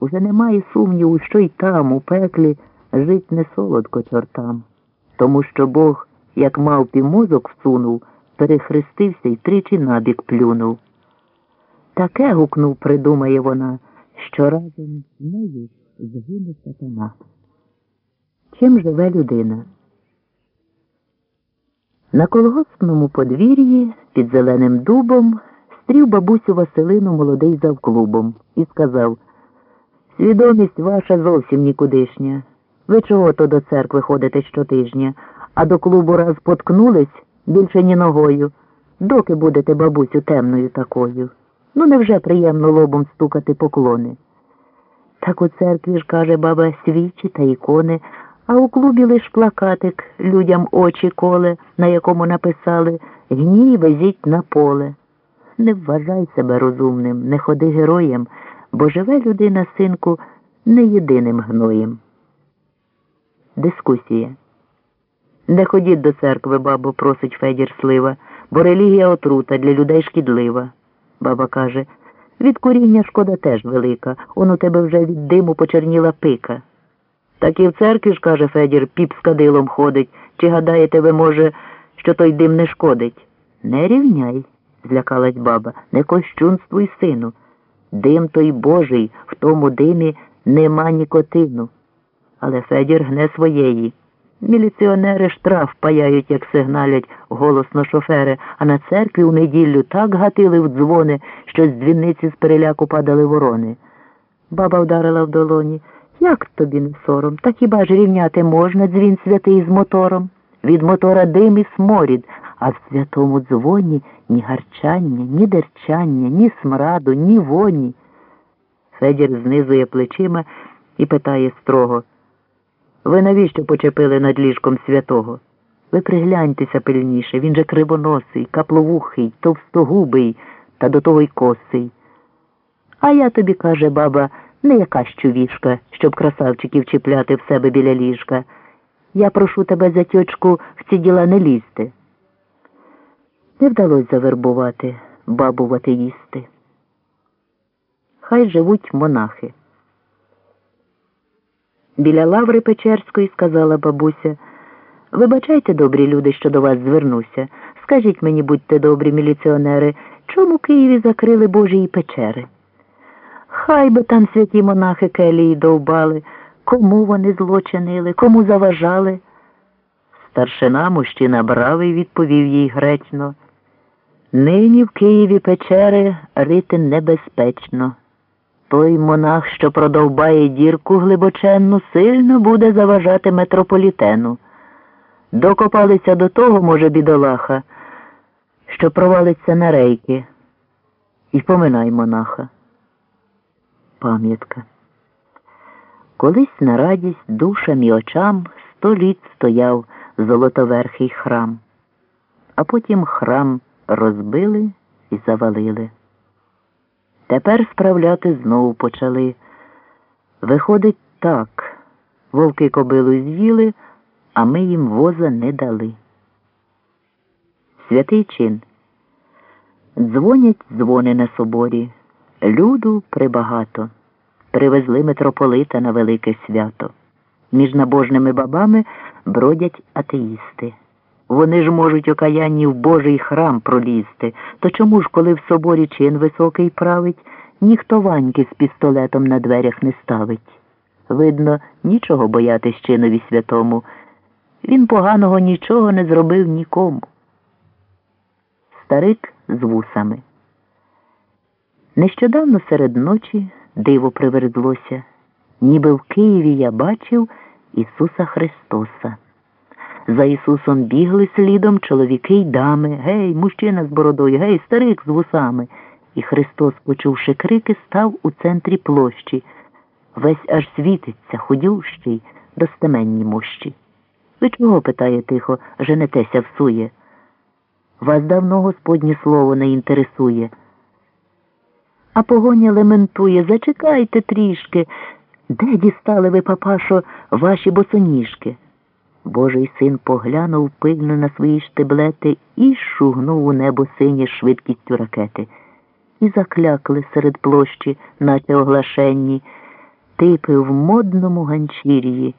Уже немає сумніву, що й там, у пеклі, жить не солодко чортам, тому що Бог, як мавпі мозок всунув, перехрестився й тричі набік плюнув. Таке гукнув, придумає вона, що разом з нею згине сатана. Чим живе людина? На колгоспному подвір'ї під зеленим дубом стрів бабусю Василину молодий завклубом і сказав Свідомість ваша зовсім нікудишня. Ви чого то до церкви ходите щотижня, а до клубу раз поткнулись більше ні ногою. Доки будете бабусю темною такою? Ну невже приємно лобом стукати поклони? Так у церкві ж, каже баба, свічі та ікони, а у клубі лиш плакатик людям очі коле, на якому написали Гній везіть на поле. Не вважай себе розумним, не ходи героєм, бо живе людина, синку, не єдиним гноєм. Дискусія. Не ходіть до церкви, бабо, просить Федір Слива, бо релігія отрута для людей шкідлива. Баба каже, від куріння шкода теж велика, он у тебе вже від диму почерніла пика. Так і в церкві ж, каже Федір, піп з кадилом ходить. Чи гадаєте ви, може, що той дим не шкодить? Не рівняй, злякалась баба, не кощунствуй, сину. Дим той божий, в тому димі нема нікотину. Але Федір гне своєї. Міліціонери штраф паяють, як сигналять голосно шофери, а на церкві у неділю так гатили в дзвони, що з дзвіниці з переляку падали ворони. Баба вдарила в долоні. Як тобі не сором? Та хіба ж рівняти можна дзвін святий з мотором? Від мотора дим і сморід, а в святому дзвоні ні гарчання, ні дерчання, ні смраду, ні воні. Федір знизує плечима і питає строго. Ви навіщо почепили над ліжком святого? Ви пригляньтеся пильніше, він же кривоносий, капловухий, товстогубий та до того й косий. А я тобі, каже баба, не якась чувішка, щоб красавчиків чіпляти в себе біля ліжка. Я прошу тебе, затьочку, в ці діла не лізти. Не вдалося завербувати бабу в. Хай живуть монахи. Біля лаври Печерської сказала бабуся, вибачайте, добрі люди, що до вас звернуся. Скажіть мені, будьте добрі, міліціонери, чому Києві закрили Божії печери? Хай би там святі монахи келії довбали, кому вони злочинили, кому заважали. Старшина мужчина бравий відповів їй гречно. Нині в Києві печери рити небезпечно. Той монах, що продовбає дірку глибоченну, сильно буде заважати метрополітену. Докопалися до того, може, бідолаха, що провалиться на рейки. І поминай монаха. Пам'ятка. Колись на радість душам і очам сто літ стояв золотоверхий храм, а потім храм розбили і завалили. Тепер справляти знову почали. Виходить так, вовки кобилу з'їли, а ми їм воза не дали. Святий чин. Дзвонять дзвони на соборі. Люду прибагато. Привезли митрополита на велике свято. Між набожними бабами бродять атеїсти. Вони ж можуть окаянні в Божий храм пролізти. То чому ж, коли в соборі чин високий править, ніхто ваньки з пістолетом на дверях не ставить? Видно, нічого боятись чинові святому. Він поганого нічого не зробив нікому. Старик з вусами. Нещодавно серед ночі диво приверзлося, ніби в Києві я бачив Ісуса Христоса. За Ісусом бігли слідом чоловіки й дами, гей, мужчина з бородою, гей, старик з вусами. І Христос, почувши крики, став у центрі площі. Весь аж світиться, ходющий, достеменні мощі. Ви чого, питає тихо, женетеся всує? Вас давно Господнє слово не інтересує. А погоня лементує, зачекайте трішки. Де дістали ви, папашо, ваші босоніжки? Божий син поглянув пильно на свої штиблети і шугнув у небо синє швидкістю ракети. І заклякли серед площі, наче оглашенні. типи в модному ганчір'ї.